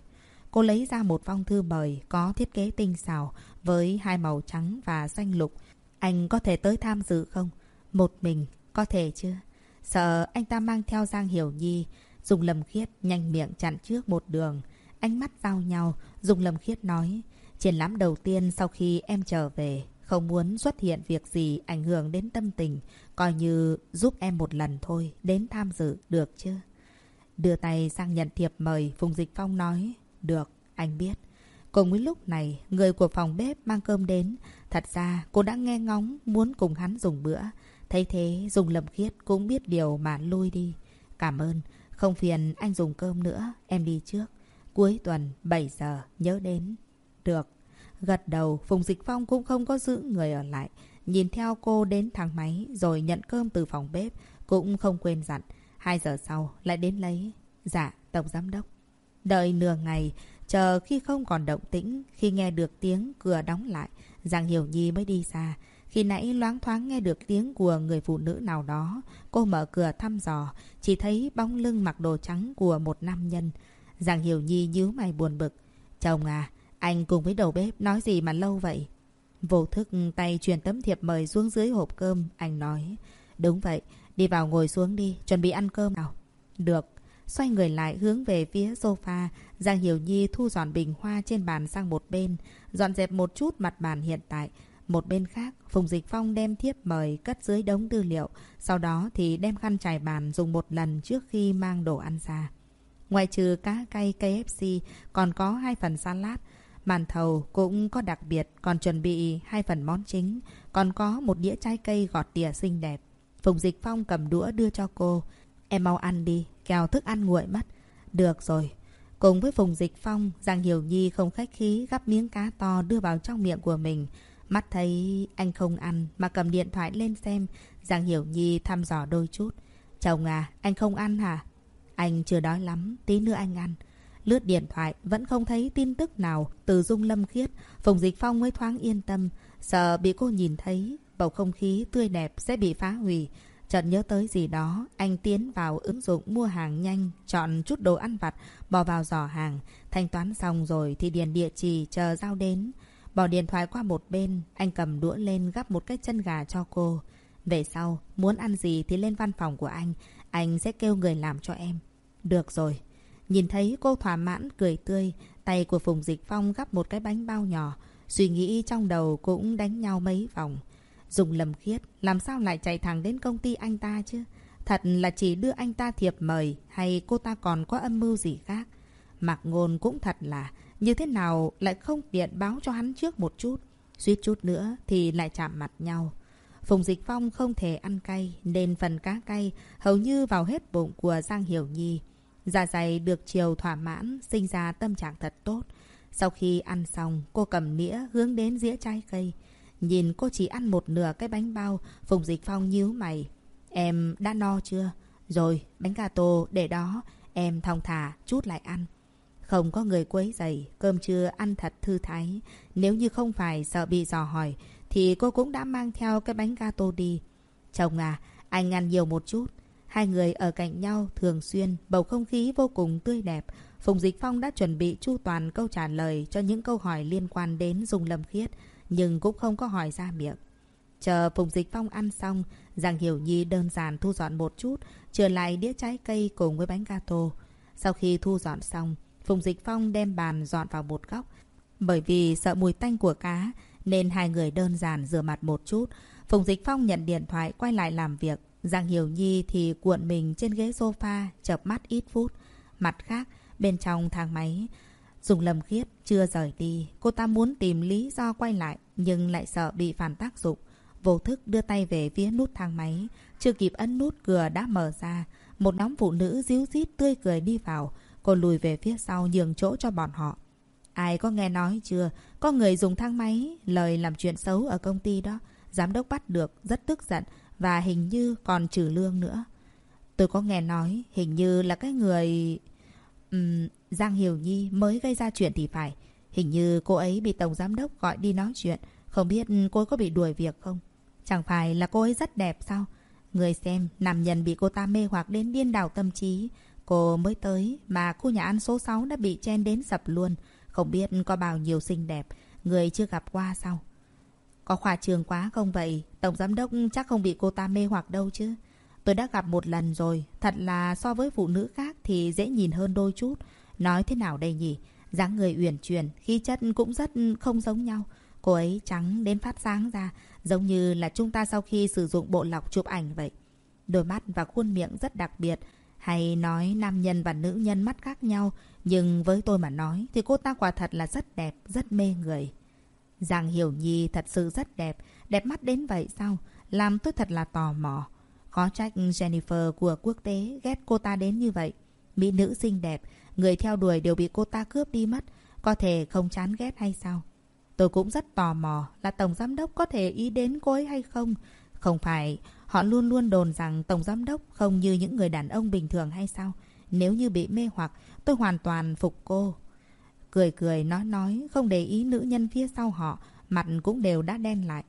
Cô lấy ra một phong thư mời có thiết kế tinh xảo với hai màu trắng và xanh lục. Anh có thể tới tham dự không? Một mình, có thể chưa? Sợ anh ta mang theo Giang Hiểu Nhi. Dùng lầm khiết nhanh miệng chặn trước một đường. Ánh mắt giao nhau, dùng lầm khiết nói. Triển lãm đầu tiên sau khi em trở về. Không muốn xuất hiện việc gì ảnh hưởng đến tâm tình. Coi như giúp em một lần thôi. Đến tham dự, được chưa? Đưa tay sang nhận thiệp mời, Phùng Dịch Phong nói. Được, anh biết. Cùng với lúc này, người của phòng bếp mang cơm đến. Thật ra, cô đã nghe ngóng muốn cùng hắn dùng bữa. Thấy thế, dùng lầm khiết cũng biết điều mà lui đi. Cảm ơn, không phiền anh dùng cơm nữa, em đi trước. Cuối tuần, 7 giờ, nhớ đến. Được. Gật đầu, Phùng Dịch Phong cũng không có giữ người ở lại. Nhìn theo cô đến thang máy, rồi nhận cơm từ phòng bếp. Cũng không quên dặn. Hai giờ sau, lại đến lấy. Dạ, Tổng Giám Đốc. Đợi nửa ngày, chờ khi không còn động tĩnh, khi nghe được tiếng cửa đóng lại, Giang Hiểu Nhi mới đi xa. Khi nãy loáng thoáng nghe được tiếng của người phụ nữ nào đó, cô mở cửa thăm dò, chỉ thấy bóng lưng mặc đồ trắng của một nam nhân. Giang Hiểu Nhi nhíu mày buồn bực. Chồng à, anh cùng với đầu bếp nói gì mà lâu vậy? Vô thức tay truyền tấm thiệp mời xuống dưới hộp cơm, anh nói. Đúng vậy, đi vào ngồi xuống đi, chuẩn bị ăn cơm nào. Được. Xoay người lại hướng về phía sofa, Giang Hiểu Nhi thu dọn bình hoa trên bàn sang một bên, dọn dẹp một chút mặt bàn hiện tại. Một bên khác, Phùng Dịch Phong đem thiếp mời cất dưới đống tư liệu, sau đó thì đem khăn trải bàn dùng một lần trước khi mang đồ ăn ra. Ngoài trừ cá cay KFC, còn có hai phần salad. Màn thầu cũng có đặc biệt, còn chuẩn bị hai phần món chính, còn có một đĩa trái cây gọt tỉa xinh đẹp. Phùng Dịch Phong cầm đũa đưa cho cô. Em mau ăn đi, kèo thức ăn nguội mất. Được rồi. Cùng với Phùng Dịch Phong, Giang Hiểu Nhi không khách khí gắp miếng cá to đưa vào trong miệng của mình. Mắt thấy anh không ăn mà cầm điện thoại lên xem. Giang Hiểu Nhi thăm dò đôi chút. Chồng à, anh không ăn hả? Anh chưa đói lắm, tí nữa anh ăn. Lướt điện thoại vẫn không thấy tin tức nào từ Dung Lâm Khiết. Phùng Dịch Phong mới thoáng yên tâm. Sợ bị cô nhìn thấy, bầu không khí tươi đẹp sẽ bị phá hủy. Chợt nhớ tới gì đó, anh tiến vào ứng dụng mua hàng nhanh, chọn chút đồ ăn vặt, bỏ vào giỏ hàng. Thanh toán xong rồi thì điền địa chỉ chờ giao đến. Bỏ điện thoại qua một bên, anh cầm đũa lên gắp một cái chân gà cho cô. Về sau, muốn ăn gì thì lên văn phòng của anh, anh sẽ kêu người làm cho em. Được rồi. Nhìn thấy cô thỏa mãn, cười tươi, tay của Phùng Dịch Phong gắp một cái bánh bao nhỏ. Suy nghĩ trong đầu cũng đánh nhau mấy vòng. Dùng lầm khiết, làm sao lại chạy thẳng đến công ty anh ta chứ? Thật là chỉ đưa anh ta thiệp mời hay cô ta còn có âm mưu gì khác? Mạc ngôn cũng thật là như thế nào lại không tiện báo cho hắn trước một chút. Suýt chút nữa thì lại chạm mặt nhau. Phùng Dịch Phong không thể ăn cay nên phần cá cay hầu như vào hết bụng của Giang Hiểu Nhi. Dạ dày được chiều thỏa mãn, sinh ra tâm trạng thật tốt. Sau khi ăn xong, cô cầm nĩa hướng đến dĩa trái cây. Nhìn cô chỉ ăn một nửa cái bánh bao, Phùng Dịch Phong nhíu mày. Em đã no chưa? Rồi, bánh gato để đó, em thong thả, chút lại ăn. Không có người quấy dày, cơm trưa ăn thật thư thái. Nếu như không phải sợ bị dò hỏi, thì cô cũng đã mang theo cái bánh gato đi. Chồng à, anh ăn nhiều một chút. Hai người ở cạnh nhau thường xuyên, bầu không khí vô cùng tươi đẹp. Phùng Dịch Phong đã chuẩn bị chu toàn câu trả lời cho những câu hỏi liên quan đến Dung Lâm Khiết, nhưng cũng không có hỏi ra miệng. Chờ Phùng Dịch Phong ăn xong, Giang Hiểu Nhi đơn giản thu dọn một chút, trở lại đĩa trái cây cùng với bánh gato. Sau khi thu dọn xong, Phùng Dịch Phong đem bàn dọn vào một góc. Bởi vì sợ mùi tanh của cá, nên hai người đơn giản rửa mặt một chút. Phùng Dịch Phong nhận điện thoại quay lại làm việc. Giang Hiểu Nhi thì cuộn mình trên ghế sofa, chập mắt ít phút. Mặt khác, bên trong thang máy, Dùng lầm khiết, chưa rời đi. Cô ta muốn tìm lý do quay lại, nhưng lại sợ bị phản tác dụng. Vô thức đưa tay về phía nút thang máy. Chưa kịp ấn nút cửa đã mở ra. Một nhóm phụ nữ díu dít tươi cười đi vào. Cô lùi về phía sau nhường chỗ cho bọn họ. Ai có nghe nói chưa? Có người dùng thang máy, lời làm chuyện xấu ở công ty đó. Giám đốc bắt được, rất tức giận và hình như còn trừ lương nữa. Tôi có nghe nói, hình như là cái người... Uhm, Giang Hiểu Nhi mới gây ra chuyện thì phải. Hình như cô ấy bị Tổng Giám Đốc gọi đi nói chuyện. Không biết cô ấy có bị đuổi việc không? Chẳng phải là cô ấy rất đẹp sao? Người xem, nam nhân bị cô ta mê hoặc đến điên đảo tâm trí. Cô mới tới mà khu nhà ăn số 6 đã bị chen đến sập luôn. Không biết có bao nhiêu xinh đẹp. Người chưa gặp qua sao? Có khoa trường quá không vậy? Tổng giám đốc chắc không bị cô ta mê hoặc đâu chứ. Tôi đã gặp một lần rồi. Thật là so với phụ nữ khác thì dễ nhìn hơn đôi chút. Nói thế nào đây nhỉ? dáng người uyển chuyển, khí chất cũng rất không giống nhau. Cô ấy trắng đến phát sáng ra, giống như là chúng ta sau khi sử dụng bộ lọc chụp ảnh vậy. Đôi mắt và khuôn miệng rất đặc biệt. Hay nói nam nhân và nữ nhân mắt khác nhau, nhưng với tôi mà nói thì cô ta quả thật là rất đẹp, rất mê người. Giang Hiểu Nhi thật sự rất đẹp, đẹp mắt đến vậy sao? Làm tôi thật là tò mò. Khó trách Jennifer của quốc tế ghét cô ta đến như vậy. Mỹ nữ xinh đẹp, người theo đuổi đều bị cô ta cướp đi mất. Có thể không chán ghét hay sao? Tôi cũng rất tò mò là Tổng Giám Đốc có thể ý đến cô ấy hay không? Không phải họ luôn luôn đồn rằng Tổng Giám Đốc không như những người đàn ông bình thường hay sao? Nếu như bị mê hoặc, tôi hoàn toàn phục cô. Cười cười nói nói, không để ý nữ nhân phía sau họ, mặt cũng đều đã đen lại.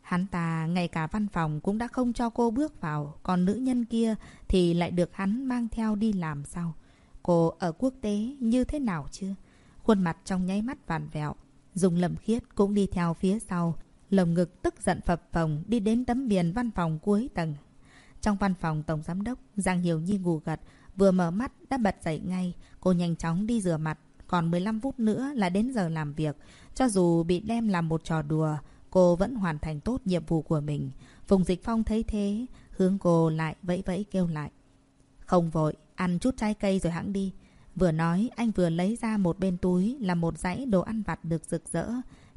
Hắn ta ngay cả văn phòng cũng đã không cho cô bước vào, còn nữ nhân kia thì lại được hắn mang theo đi làm sao? Cô ở quốc tế như thế nào chưa? Khuôn mặt trong nháy mắt vạn vẹo. Dùng lầm khiết cũng đi theo phía sau. Lồng ngực tức giận phập phồng đi đến tấm biển văn phòng cuối tầng. Trong văn phòng tổng giám đốc, Giang Hiểu Nhi ngủ gật. Vừa mở mắt đã bật dậy ngay. Cô nhanh chóng đi rửa mặt. Còn 15 phút nữa là đến giờ làm việc. Cho dù bị đem làm một trò đùa, cô vẫn hoàn thành tốt nhiệm vụ của mình. Phùng Dịch Phong thấy thế, hướng cô lại vẫy vẫy kêu lại. Không vội, ăn chút trái cây rồi hãng đi. Vừa nói, anh vừa lấy ra một bên túi là một dãy đồ ăn vặt được rực rỡ.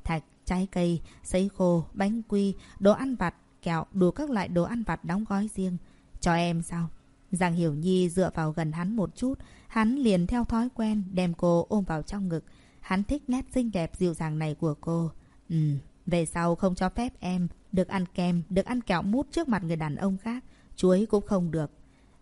Thạch, trái cây, sấy khô, bánh quy, đồ ăn vặt, kẹo, đủ các loại đồ ăn vặt đóng gói riêng. Cho em sao? Giang Hiểu Nhi dựa vào gần hắn một chút, hắn liền theo thói quen đem cô ôm vào trong ngực. Hắn thích nét xinh đẹp dịu dàng này của cô. Ừ, về sau không cho phép em được ăn kem, được ăn kẹo mút trước mặt người đàn ông khác. Chuối cũng không được.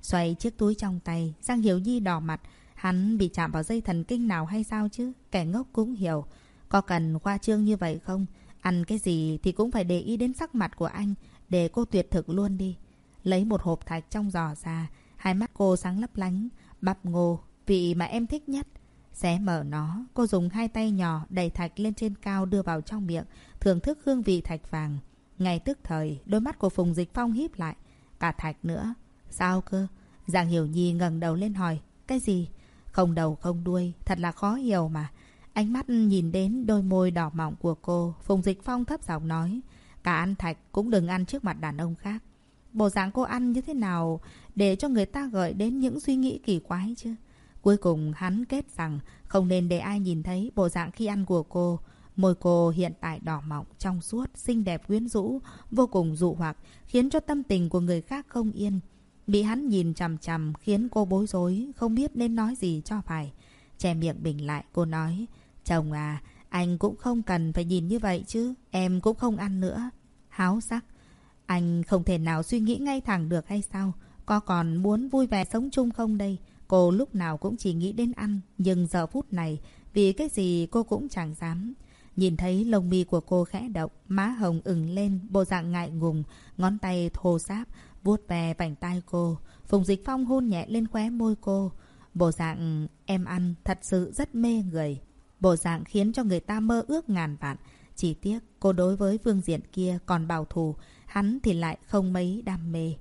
Xoay chiếc túi trong tay, Giang Hiểu Nhi đỏ mặt. Hắn bị chạm vào dây thần kinh nào hay sao chứ? Kẻ ngốc cũng hiểu. Có cần khoa trương như vậy không? Ăn cái gì thì cũng phải để ý đến sắc mặt của anh. Để cô tuyệt thực luôn đi. Lấy một hộp thạch trong giò ra. Hai mắt cô sáng lấp lánh. Bắp ngô, vị mà em thích nhất. Xé mở nó, cô dùng hai tay nhỏ đẩy thạch lên trên cao đưa vào trong miệng, thưởng thức hương vị thạch vàng. Ngay tức thời, đôi mắt của Phùng Dịch Phong híp lại. Cả thạch nữa. Sao cơ? Giang Hiểu Nhi ngẩng đầu lên hỏi. Cái gì? Không đầu không đuôi, thật là khó hiểu mà. Ánh mắt nhìn đến đôi môi đỏ mọng của cô, Phùng Dịch Phong thấp giọng nói. Cả ăn thạch cũng đừng ăn trước mặt đàn ông khác. Bộ dạng cô ăn như thế nào để cho người ta gợi đến những suy nghĩ kỳ quái chứ? Cuối cùng hắn kết rằng không nên để ai nhìn thấy bộ dạng khi ăn của cô. Môi cô hiện tại đỏ mọng, trong suốt, xinh đẹp quyến rũ, vô cùng dụ hoặc, khiến cho tâm tình của người khác không yên. Bị hắn nhìn chằm chằm khiến cô bối rối, không biết nên nói gì cho phải. Che miệng bình lại, cô nói, Chồng à, anh cũng không cần phải nhìn như vậy chứ, em cũng không ăn nữa. Háo sắc, anh không thể nào suy nghĩ ngay thẳng được hay sao? Có còn muốn vui vẻ sống chung không đây? Cô lúc nào cũng chỉ nghĩ đến ăn, nhưng giờ phút này, vì cái gì cô cũng chẳng dám. Nhìn thấy lông mi của cô khẽ động, má hồng ửng lên, bộ dạng ngại ngùng, ngón tay thô sáp, vuốt về vành tay cô. Phùng Dịch Phong hôn nhẹ lên khóe môi cô. Bộ dạng em ăn thật sự rất mê người. Bộ dạng khiến cho người ta mơ ước ngàn vạn. Chỉ tiếc cô đối với phương diện kia còn bảo thủ, hắn thì lại không mấy đam mê.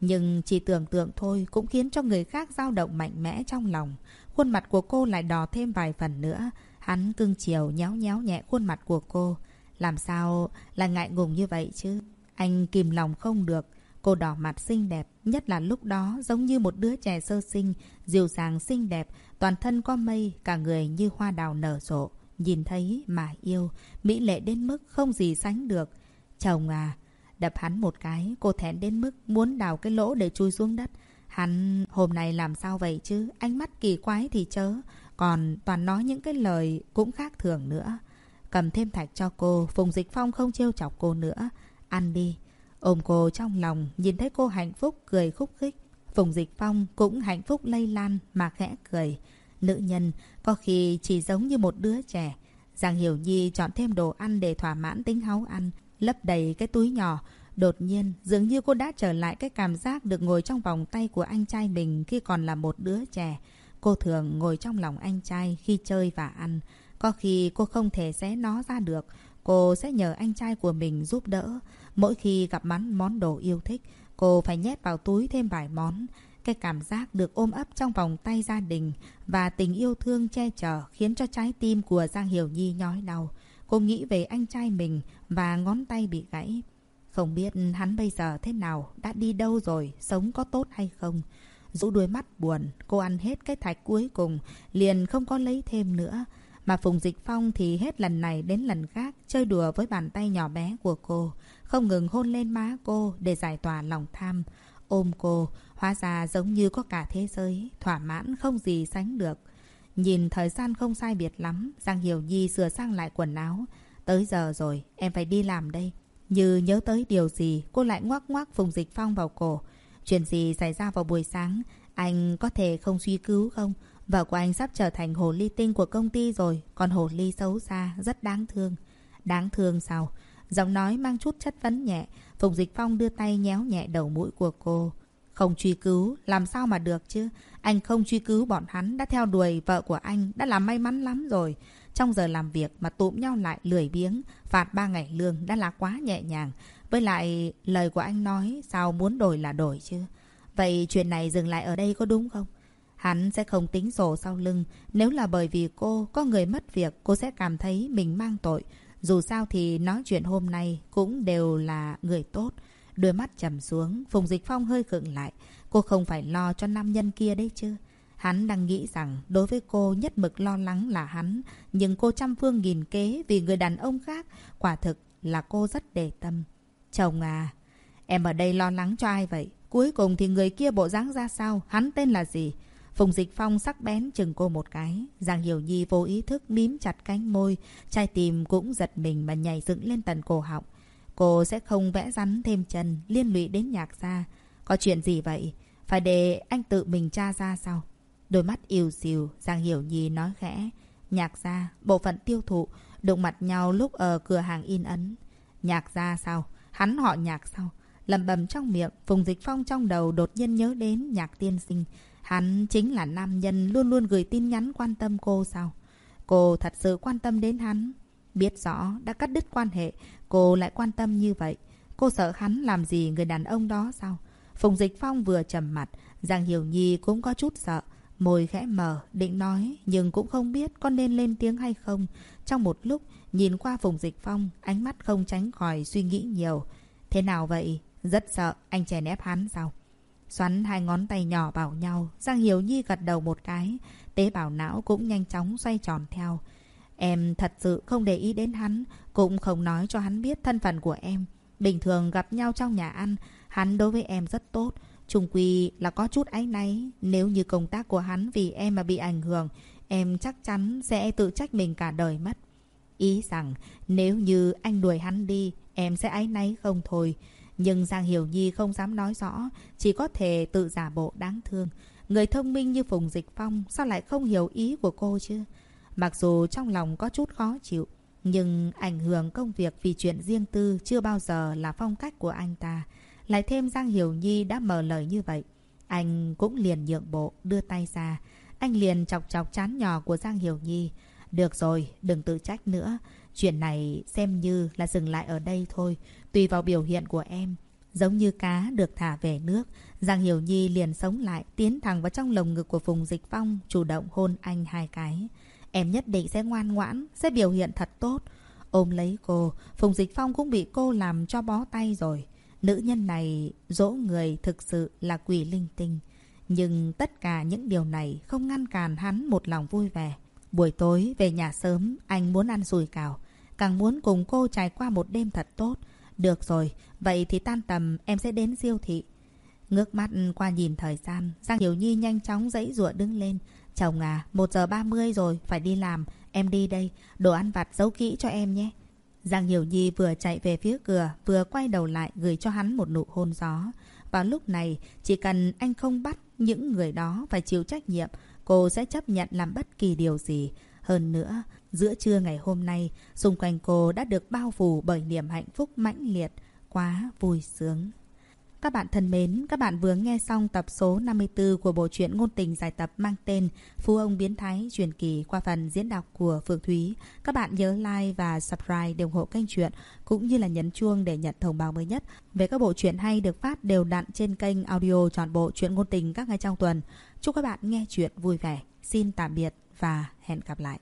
Nhưng chỉ tưởng tượng thôi cũng khiến cho người khác dao động mạnh mẽ trong lòng. Khuôn mặt của cô lại đỏ thêm vài phần nữa. Hắn cưng chiều nhéo nhéo nhẹ khuôn mặt của cô. Làm sao là ngại ngùng như vậy chứ? Anh kìm lòng không được. Cô đỏ mặt xinh đẹp, nhất là lúc đó giống như một đứa trẻ sơ sinh, dịu dàng xinh đẹp, toàn thân có mây, cả người như hoa đào nở rộ. Nhìn thấy mà yêu, mỹ lệ đến mức không gì sánh được. Chồng à, đập hắn một cái, cô thẹn đến mức muốn đào cái lỗ để chui xuống đất. Hắn hôm nay làm sao vậy chứ? Ánh mắt kỳ quái thì chớ, còn toàn nói những cái lời cũng khác thường nữa. Cầm thêm thạch cho cô, Phùng Dịch Phong không trêu chọc cô nữa. Ăn đi. Ôm cô trong lòng, nhìn thấy cô hạnh phúc, cười khúc khích. Phùng Dịch Phong cũng hạnh phúc lây lan mà khẽ cười. Nữ nhân có khi chỉ giống như một đứa trẻ. Giang Hiểu Nhi chọn thêm đồ ăn để thỏa mãn tính háu ăn, lấp đầy cái túi nhỏ. Đột nhiên, dường như cô đã trở lại cái cảm giác được ngồi trong vòng tay của anh trai mình khi còn là một đứa trẻ. Cô thường ngồi trong lòng anh trai khi chơi và ăn. Có khi cô không thể xé nó ra được. Cô sẽ nhờ anh trai của mình giúp đỡ. Mỗi khi gặp mắn món đồ yêu thích, cô phải nhét vào túi thêm vài món. Cái cảm giác được ôm ấp trong vòng tay gia đình và tình yêu thương che chở khiến cho trái tim của Giang Hiểu Nhi nhói đau. Cô nghĩ về anh trai mình và ngón tay bị gãy. Không biết hắn bây giờ thế nào, đã đi đâu rồi, sống có tốt hay không. Rũ đuôi mắt buồn, cô ăn hết cái thạch cuối cùng, liền không có lấy thêm nữa. Mà Phùng Dịch Phong thì hết lần này đến lần khác chơi đùa với bàn tay nhỏ bé của cô, không ngừng hôn lên má cô để giải tỏa lòng tham. Ôm cô, hóa ra giống như có cả thế giới, thỏa mãn không gì sánh được. Nhìn thời gian không sai biệt lắm, Giang Hiểu Nhi sửa sang lại quần áo. Tới giờ rồi, em phải đi làm đây. Như nhớ tới điều gì, cô lại ngoắc ngoắc Phùng Dịch Phong vào cổ. Chuyện gì xảy ra vào buổi sáng, anh có thể không suy cứu không? Vợ của anh sắp trở thành hồ ly tinh của công ty rồi, còn hồ ly xấu xa, rất đáng thương. Đáng thương sao? Giọng nói mang chút chất vấn nhẹ, Phùng Dịch Phong đưa tay nhéo nhẹ đầu mũi của cô. Không truy cứu, làm sao mà được chứ? Anh không truy cứu bọn hắn, đã theo đuổi vợ của anh, đã là may mắn lắm rồi. Trong giờ làm việc mà tụm nhau lại lười biếng, phạt ba ngày lương đã là quá nhẹ nhàng. Với lại, lời của anh nói, sao muốn đổi là đổi chứ? Vậy chuyện này dừng lại ở đây có đúng không? Hắn sẽ không tính sổ sau lưng. Nếu là bởi vì cô có người mất việc, cô sẽ cảm thấy mình mang tội. Dù sao thì nói chuyện hôm nay cũng đều là người tốt. Đôi mắt trầm xuống, Phùng Dịch Phong hơi khựng lại. Cô không phải lo cho nam nhân kia đấy chứ. Hắn đang nghĩ rằng đối với cô nhất mực lo lắng là hắn. Nhưng cô trăm phương nghìn kế vì người đàn ông khác. Quả thực là cô rất đề tâm. Chồng à, em ở đây lo lắng cho ai vậy? Cuối cùng thì người kia bộ dáng ra sao? Hắn tên là gì? Phùng Dịch Phong sắc bén chừng cô một cái. Giang Hiểu Nhi vô ý thức mím chặt cánh môi. Trai tìm cũng giật mình mà nhảy dựng lên tận cổ họng. Cô sẽ không vẽ rắn thêm chân liên lụy đến nhạc gia. Có chuyện gì vậy? Phải để anh tự mình tra ra sao? Đôi mắt yêu xìu, Giang Hiểu Nhi nói khẽ. Nhạc gia, bộ phận tiêu thụ, đụng mặt nhau lúc ở cửa hàng in ấn. Nhạc gia sao? Hắn họ nhạc sao? lầm bầm trong miệng, Phùng Dịch Phong trong đầu đột nhiên nhớ đến nhạc tiên sinh. Hắn chính là nam nhân luôn luôn gửi tin nhắn quan tâm cô sao? Cô thật sự quan tâm đến hắn. Biết rõ đã cắt đứt quan hệ, cô lại quan tâm như vậy. Cô sợ hắn làm gì người đàn ông đó sao? Phùng Dịch Phong vừa trầm mặt, Giang Hiểu Nhi cũng có chút sợ. Môi khẽ mở, định nói, nhưng cũng không biết có nên lên tiếng hay không. Trong một lúc, nhìn qua Phùng Dịch Phong, ánh mắt không tránh khỏi suy nghĩ nhiều. Thế nào vậy? Rất sợ, anh chèn ép hắn sao? Xoắn hai ngón tay nhỏ vào nhau, Giang Hiểu Nhi gật đầu một cái. Tế bào não cũng nhanh chóng xoay tròn theo. Em thật sự không để ý đến hắn, cũng không nói cho hắn biết thân phận của em. Bình thường gặp nhau trong nhà ăn, hắn đối với em rất tốt. Trung quy là có chút áy náy. Nếu như công tác của hắn vì em mà bị ảnh hưởng, em chắc chắn sẽ tự trách mình cả đời mất. Ý rằng nếu như anh đuổi hắn đi, em sẽ áy náy không thôi. Nhưng Giang Hiểu Nhi không dám nói rõ, chỉ có thể tự giả bộ đáng thương. Người thông minh như Phùng Dịch Phong sao lại không hiểu ý của cô chứ? Mặc dù trong lòng có chút khó chịu, nhưng ảnh hưởng công việc vì chuyện riêng tư chưa bao giờ là phong cách của anh ta. Lại thêm Giang Hiểu Nhi đã mở lời như vậy. Anh cũng liền nhượng bộ, đưa tay ra. Anh liền chọc chọc chán nhỏ của Giang Hiểu Nhi. Được rồi, đừng tự trách nữa. Chuyện này xem như là dừng lại ở đây thôi. Tùy vào biểu hiện của em. Giống như cá được thả về nước. Giang Hiểu Nhi liền sống lại, tiến thẳng vào trong lồng ngực của Phùng Dịch Phong, chủ động hôn anh hai cái. Em nhất định sẽ ngoan ngoãn, sẽ biểu hiện thật tốt. Ôm lấy cô, Phùng Dịch Phong cũng bị cô làm cho bó tay rồi. Nữ nhân này dỗ người thực sự là quỷ linh tinh. Nhưng tất cả những điều này không ngăn cản hắn một lòng vui vẻ. Buổi tối về nhà sớm, anh muốn ăn sùi cào. Càng muốn cùng cô trải qua một đêm thật tốt. Được rồi, vậy thì tan tầm em sẽ đến siêu thị. Ngước mắt qua nhìn thời gian, Giang Hiểu Nhi nhanh chóng dãy ruộng đứng lên. Chồng à, 1 giờ 30 rồi, phải đi làm. Em đi đây, đồ ăn vặt giấu kỹ cho em nhé. Giang Hiểu Nhi vừa chạy về phía cửa, vừa quay đầu lại gửi cho hắn một nụ hôn gió. Vào lúc này, chỉ cần anh không bắt những người đó phải chịu trách nhiệm, cô sẽ chấp nhận làm bất kỳ điều gì. Hơn nữa, giữa trưa ngày hôm nay, xung quanh cô đã được bao phủ bởi niềm hạnh phúc mãnh liệt, quá vui sướng. Các bạn thân mến, các bạn vừa nghe xong tập số 54 của bộ truyện ngôn tình giải tập mang tên Phú ông biến thái truyền kỳ qua phần diễn đọc của Phượng Thúy. Các bạn nhớ like và subscribe để ủng hộ kênh truyện cũng như là nhấn chuông để nhận thông báo mới nhất về các bộ truyện hay được phát đều đặn trên kênh audio trọn bộ truyện ngôn tình các ngày trong tuần. Chúc các bạn nghe chuyện vui vẻ. Xin tạm biệt và hẹn gặp lại.